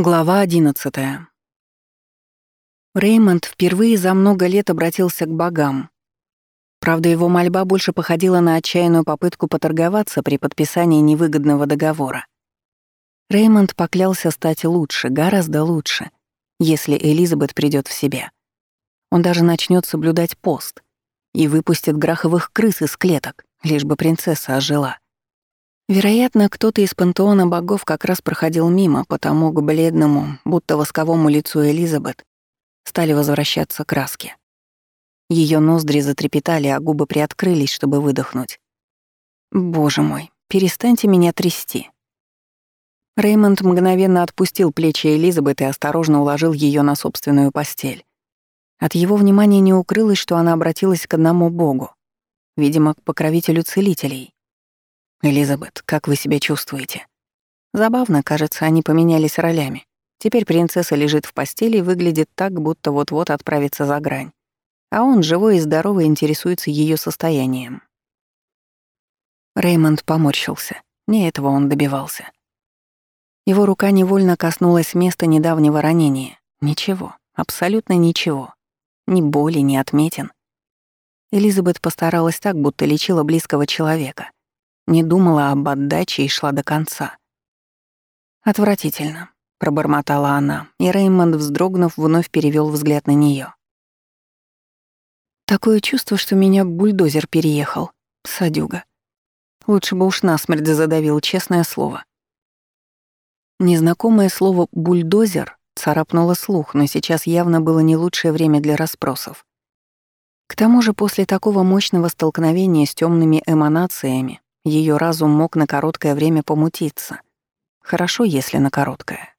Глава 11. Реймонд впервые за много лет обратился к богам. Правда, его мольба больше походила на отчаянную попытку поторговаться при подписании невыгодного договора. Реймонд поклялся стать лучше, гораздо лучше, если Элизабет придёт в себя. Он даже начнёт соблюдать пост и выпустит граховых крыс из клеток, лишь бы принцесса ожила. Вероятно, кто-то из пантеона богов как раз проходил мимо, потому к бледному, будто восковому лицу Элизабет стали возвращаться краски. Ее ноздри затрепетали, а губы приоткрылись, чтобы выдохнуть. «Боже мой, перестаньте меня трясти». Реймонд мгновенно отпустил плечи Элизабет и осторожно уложил ее на собственную постель. От его внимания не укрылось, что она обратилась к одному богу, видимо, к покровителю целителей. «Элизабет, как вы себя чувствуете?» Забавно, кажется, они поменялись ролями. Теперь принцесса лежит в постели и выглядит так, будто вот-вот отправится за грань. А он, живой и здоровый, интересуется ее состоянием. Реймонд поморщился. Не этого он добивался. Его рука невольно коснулась места недавнего ранения. Ничего, абсолютно ничего. Ни боли, ни отметин. Элизабет постаралась так, будто лечила близкого человека. Не думала об отдаче и шла до конца. «Отвратительно», — пробормотала она, и Реймонд, вздрогнув, вновь перевел взгляд на нее. «Такое чувство, что меня бульдозер переехал. Садюга. Лучше бы уж насмерть задавил, честное слово». Незнакомое слово «бульдозер» царапнуло слух, но сейчас явно было не лучшее время для расспросов. К тому же после такого мощного столкновения с темными эманациями ее разум мог на короткое время помутиться. Хорошо, если на короткое.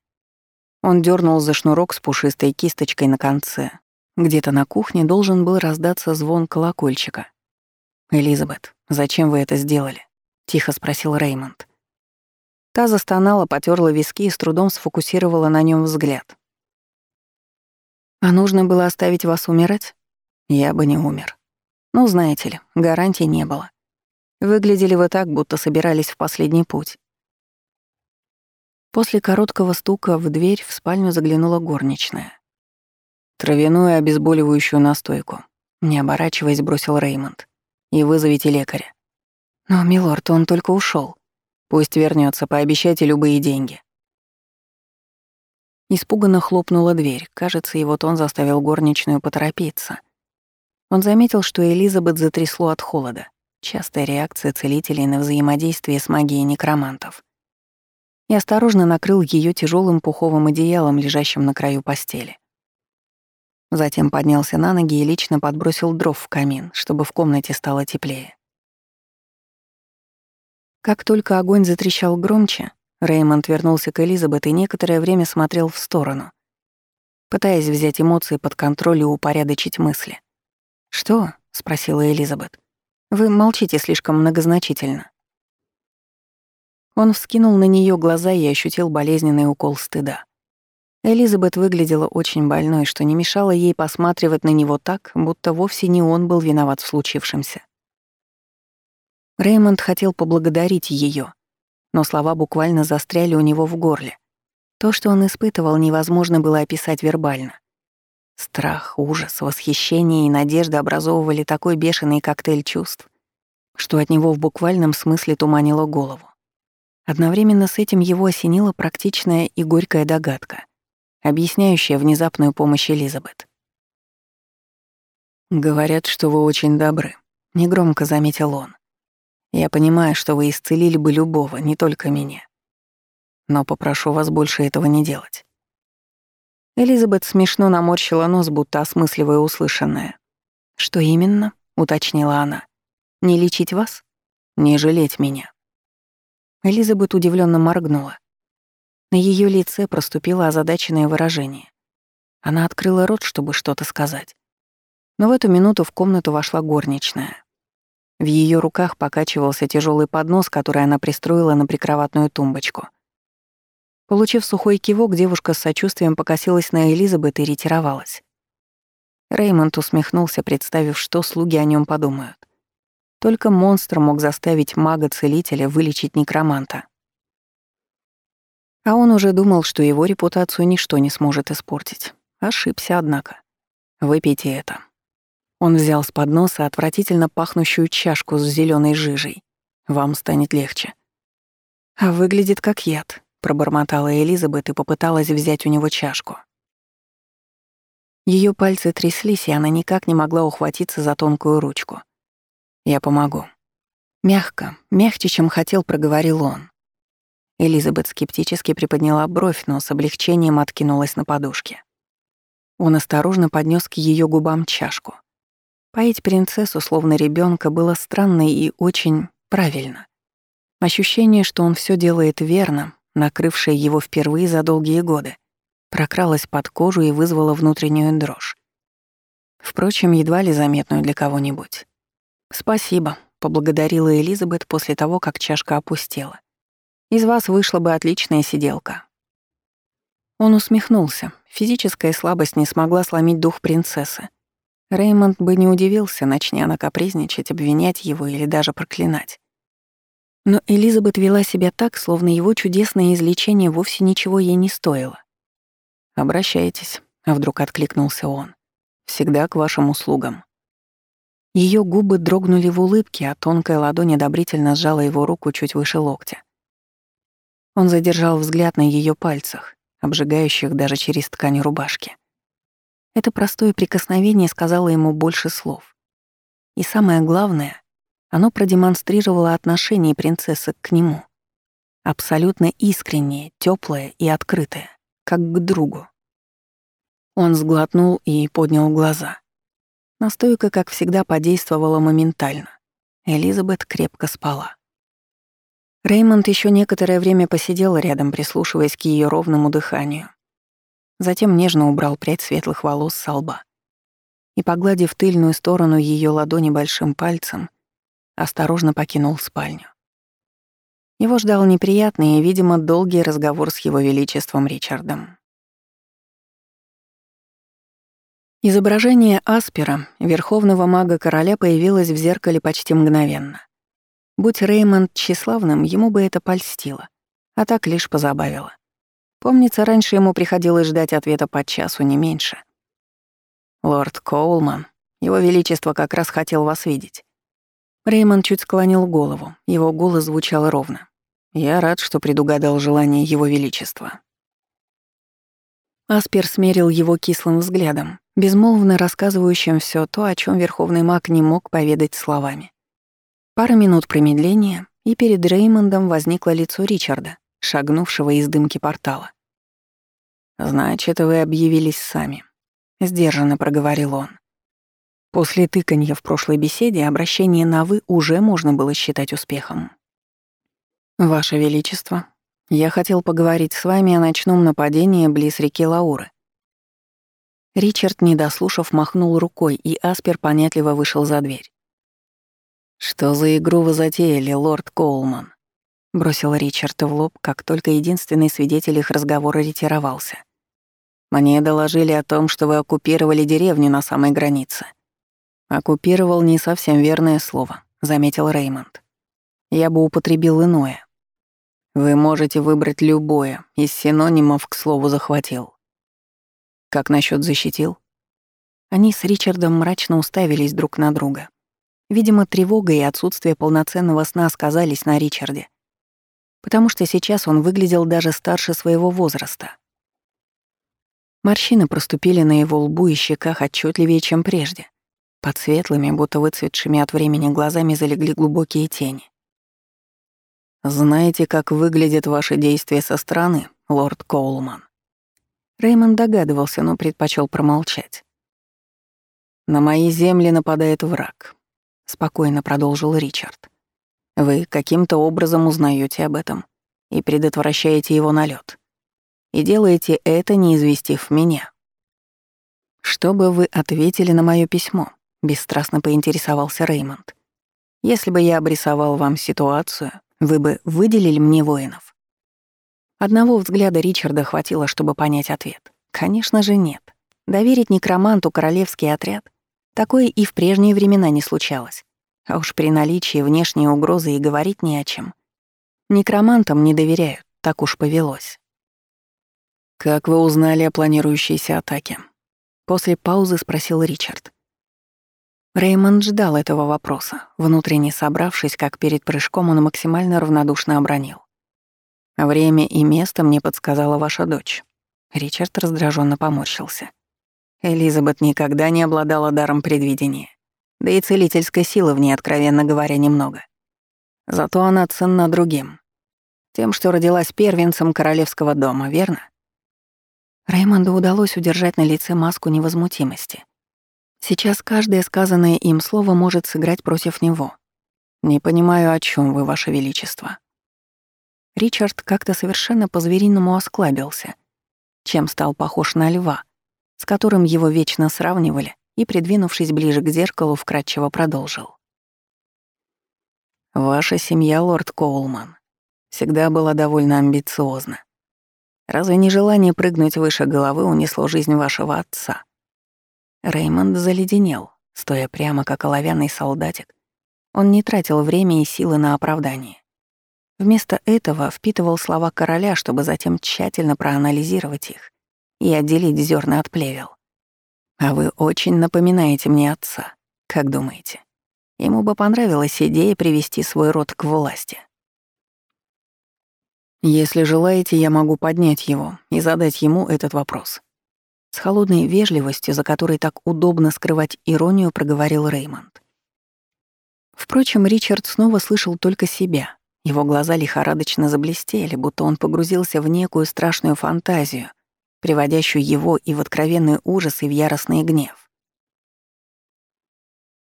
Он дернул за шнурок с пушистой кисточкой на конце. Где-то на кухне должен был раздаться звон колокольчика. «Элизабет, зачем вы это сделали?» — тихо спросил Реймонд. Та застонала, потерла виски и с трудом сфокусировала на нем взгляд. «А нужно было оставить вас умирать? Я бы не умер. Ну, знаете ли, гарантий не было. Выглядели вы так, будто собирались в последний путь. После короткого стука в дверь в спальню заглянула горничная. «Травяную обезболивающую настойку», — не оборачиваясь, бросил Реймонд. «И вызовите лекаря». «Но, милорд, он только ушел. Пусть вернется, пообещайте любые деньги». Испуганно хлопнула дверь. Кажется, его тон заставил горничную поторопиться. Он заметил, что Элизабет затрясло от холода. Частая реакция целителей на взаимодействие с магией некромантов. И осторожно накрыл ее тяжелым пуховым одеялом, лежащим на краю постели. Затем поднялся на ноги и лично подбросил дров в камин, чтобы в комнате стало теплее. Как только огонь затрещал громче, Реймонд вернулся к Элизабет и некоторое время смотрел в сторону, пытаясь взять эмоции под контроль и упорядочить мысли. «Что?» — спросила Элизабет. Вы молчите слишком многозначительно». Он вскинул на нее глаза и ощутил болезненный укол стыда. Элизабет выглядела очень больной, что не мешало ей посматривать на него так, будто вовсе не он был виноват в случившемся. Реймонд хотел поблагодарить ее, но слова буквально застряли у него в горле. То, что он испытывал, невозможно было описать вербально. Страх, ужас, восхищение и надежда образовывали такой бешеный коктейль чувств, что от него в буквальном смысле туманило голову. Одновременно с этим его осенила практичная и горькая догадка, объясняющая внезапную помощь Элизабет. «Говорят, что вы очень добры», — негромко заметил он. «Я понимаю, что вы исцелили бы любого, не только меня. Но попрошу вас больше этого не делать. Элизабет смешно наморщила нос, будто осмысливая услышанное. «Что именно?» — уточнила она. «Не лечить вас? Не жалеть меня». Элизабет удивленно моргнула. На ее лице проступило озадаченное выражение. Она открыла рот, чтобы что-то сказать. Но в эту минуту в комнату вошла горничная. В ее руках покачивался тяжелый поднос, который она пристроила на прикроватную тумбочку — Получив сухой кивок, девушка с сочувствием покосилась на Элизабет и ретировалась. Реймонд усмехнулся, представив, что слуги о нем подумают. Только монстр мог заставить мага-целителя вылечить некроманта. А он уже думал, что его репутацию ничто не сможет испортить. Ошибся, однако. Выпейте это. Он взял с подноса отвратительно пахнущую чашку с зеленой жижей. Вам станет легче. А выглядит как яд, пробормотала Элизабет и попыталась взять у него чашку. Ее пальцы тряслись, и она никак не могла ухватиться за тонкую ручку. «Я помогу». Мягко, мягче, чем хотел, проговорил он. Элизабет скептически приподняла бровь, но с облегчением откинулась на подушке. Он осторожно поднес к ее губам чашку. Поить принцессу, словно ребенка, было странно и очень правильно. Ощущение, что он все делает верно, накрывшее его впервые за долгие годы, прокралось под кожу и вызвало внутреннюю дрожь. Впрочем, едва ли заметную для кого-нибудь. «Спасибо», — поблагодарила Элизабет после того, как чашка опустела. «Из вас вышла бы отличная сиделка». Он усмехнулся. Физическая слабость не смогла сломить дух принцессы. Реймонд бы не удивился, начни она капризничать, обвинять его или даже проклинать. Но Элизабет вела себя так, словно его чудесное излечение вовсе ничего ей не стоило. «Обращайтесь», — вдруг откликнулся он. «Всегда к вашим услугам». Ее губы дрогнули в улыбке, а тонкая ладонь одобрительно сжала его руку чуть выше локтя. Он задержал взгляд на ее пальцах, обжигающих даже через ткань рубашки. Это простое прикосновение сказало ему больше слов. И самое главное, оно продемонстрировало отношение принцессы к нему. Абсолютно искреннее, теплое и открытое, как к другу. Он сглотнул и поднял глаза. Настойка, как всегда, подействовала моментально. Элизабет крепко спала. Реймонд еще некоторое время посидел рядом, прислушиваясь к ее ровному дыханию. Затем нежно убрал прядь светлых волос с лба. И, погладив тыльную сторону ее ладони большим пальцем, осторожно покинул спальню. Его ждал неприятный и, видимо, долгий разговор с его величеством Ричардом. Изображение Аспера, верховного мага-короля, появилось в зеркале почти мгновенно. Будь Реймонд тщеславным, ему бы это польстило, а так лишь позабавило. Помнится, раньше ему приходилось ждать ответа по часу, не меньше. «Лорд Коулман, его величество как раз хотел вас видеть». Реймонд чуть склонил голову, его голос звучал ровно. «Я рад, что предугадал желание его величества». Аспер смерил его кислым взглядом, безмолвно рассказывающим все то, о чем верховный маг не мог поведать словами. Пара минут промедления, и перед Реймондом возникло лицо Ричарда, шагнувшего из дымки портала. «Значит, вы объявились сами», — сдержанно проговорил он. После тыканья в прошлой беседе обращение на «вы» уже можно было считать успехом. «Ваше Величество, я хотел поговорить с вами о ночном нападении близ реки Лауры». Ричард, не дослушав, махнул рукой, и Аспер понятливо вышел за дверь. «Что за игру вы затеяли, лорд Коулман?» — бросил Ричард в лоб, как только единственный свидетель их разговора ретировался. «Мне доложили о том, что вы оккупировали деревню на самой границе». «Оккупировал» — не совсем верное слово, — заметил Реймонд. «Я бы употребил иное. Вы можете выбрать любое, из синонимов, к слову, захватил». «Как насчет защитил?» Они с Ричардом мрачно уставились друг на друга. Видимо, тревога и отсутствие полноценного сна сказались на Ричарде — потому что сейчас он выглядел даже старше своего возраста. Морщины проступили на его лбу и щеках отчетливее, чем прежде. Под светлыми, будто выцветшими от времени глазами залегли глубокие тени. «Знаете, как выглядят ваши действия со стороны, лорд Коулман?» Реймонд догадывался, но предпочел промолчать. «На мои земли нападает враг», — спокойно продолжил Ричард. Вы каким-то образом узнаете об этом и предотвращаете его налет. И делаете это, не известив меня. Что бы вы ответили на мое письмо? Бесстрастно поинтересовался Реймонд. Если бы я обрисовал вам ситуацию, вы бы выделили мне воинов? Одного взгляда Ричарда хватило, чтобы понять ответ. Конечно же, нет. Доверить некроманту королевский отряд — такое и в прежние времена не случалось. А уж при наличии внешней угрозы и говорить не о чем. Некромантам не доверяют, так уж повелось. «Как вы узнали о планирующейся атаке?» После паузы спросил Ричард. Реймонд ждал этого вопроса, внутренне собравшись, как перед прыжком он максимально равнодушно обронил. «Время и место мне подсказала ваша дочь». Ричард раздраженно поморщился. Элизабет никогда не обладала даром предвидения. Да и целительской силы в ней, откровенно говоря, немного. Зато она ценна другим. Тем, что родилась первенцем королевского дома, верно? Раймонду удалось удержать на лице маску невозмутимости. Сейчас каждое сказанное им слово может сыграть против него. «Не понимаю, о чем вы, Ваше Величество». Ричард как-то совершенно по-звериному осклабился, чем стал похож на льва, с которым его вечно сравнивали, и, придвинувшись ближе к зеркалу, вкратчиво продолжил. «Ваша семья, лорд Коулман, всегда была довольно амбициозна. Разве не желание прыгнуть выше головы унесло жизнь вашего отца?» Реймонд заледенел, стоя прямо как оловянный солдатик. Он не тратил время и силы на оправдание. Вместо этого впитывал слова короля, чтобы затем тщательно проанализировать их и отделить зерна от плевел. А вы очень напоминаете мне отца, как думаете? Ему бы понравилась идея привести свой род к власти. Если желаете, я могу поднять его и задать ему этот вопрос. С холодной вежливостью, за которой так удобно скрывать иронию, проговорил Реймонд. Впрочем, Ричард снова слышал только себя. Его глаза лихорадочно заблестели, будто он погрузился в некую страшную фантазию, приводящую его и в откровенный ужас, и в яростный гнев.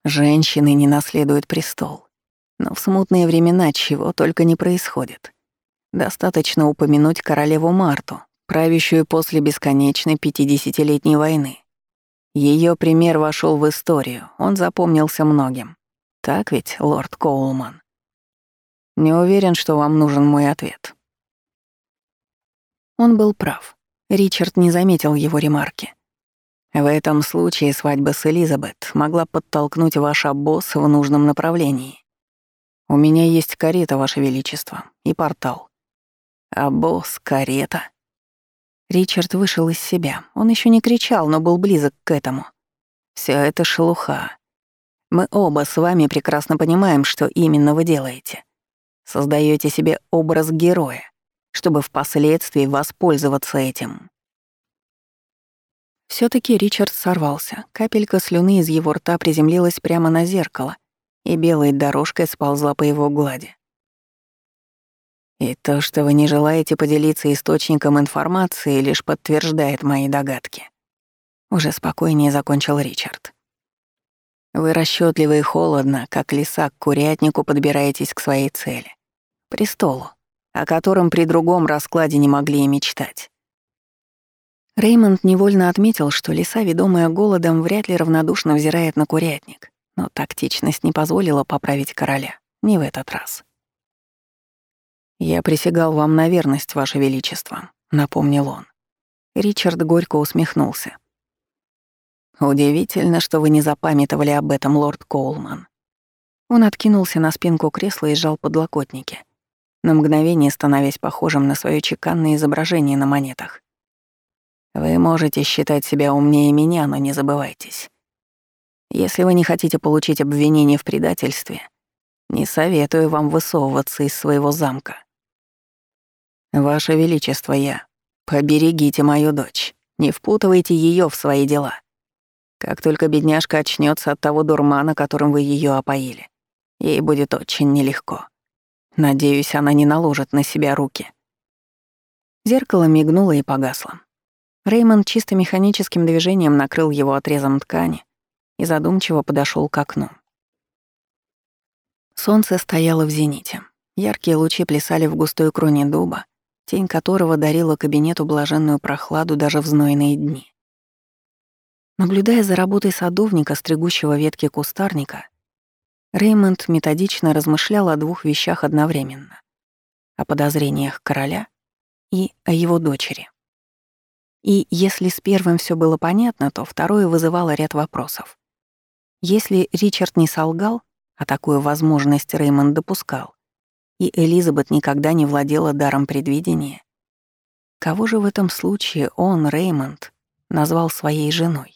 Женщины не наследуют престол. Но в смутные времена чего только не происходит. Достаточно упомянуть королеву Марту, правящую после бесконечной пятидесятилетней войны. Ее пример вошел в историю, он запомнился многим. Так ведь, лорд Коулман? Не уверен, что вам нужен мой ответ. Он был прав. Ричард не заметил его ремарки. В этом случае свадьба с Элизабет могла подтолкнуть ваш обоз в нужном направлении. У меня есть карета, Ваше Величество, и портал. Обоз, карета. Ричард вышел из себя. Он еще не кричал, но был близок к этому. Все это шелуха. Мы оба с вами прекрасно понимаем, что именно вы делаете. Создаете себе образ героя, чтобы впоследствии воспользоваться этим. все таки Ричард сорвался. Капелька слюны из его рта приземлилась прямо на зеркало, и белой дорожкой сползла по его глади. И то, что вы не желаете поделиться источником информации, лишь подтверждает мои догадки. Уже спокойнее закончил Ричард. Вы расчетливы и холодно, как лиса к курятнику подбираетесь к своей цели — престолу, о котором при другом раскладе не могли и мечтать. Реймонд невольно отметил, что лиса, ведомая голодом, вряд ли равнодушно взирает на курятник, но тактичность не позволила поправить короля. Не в этот раз. «Я присягал вам на верность, Ваше Величество», — напомнил он. Ричард горько усмехнулся. «Удивительно, что вы не запамятовали об этом, лорд Коулман». Он откинулся на спинку кресла и сжал подлокотники, на мгновение становясь похожим на свое чеканное изображение на монетах. «Вы можете считать себя умнее меня, но не забывайтесь. Если вы не хотите получить обвинение в предательстве, не советую вам высовываться из своего замка. «Ваше Величество, я. Поберегите мою дочь. Не впутывайте ее в свои дела. Как только бедняжка очнется от того дурмана, которым вы ее опоили, ей будет очень нелегко. Надеюсь, она не наложит на себя руки». Зеркало мигнуло и погасло. Реймонд чисто механическим движением накрыл его отрезом ткани и задумчиво подошел к окну. Солнце стояло в зените. Яркие лучи плясали в густой кроне дуба, тень которого дарила кабинету блаженную прохладу даже в знойные дни. Наблюдая за работой садовника, стригущего ветки кустарника, Реймонд методично размышлял о двух вещах одновременно — о подозрениях короля и о его дочери. И если с первым все было понятно, то второе вызывало ряд вопросов. Если Ричард не солгал, а такую возможность Реймонд допускал, и Элизабет никогда не владела даром предвидения, Кого же в этом случае он, Реймонд, назвал своей женой?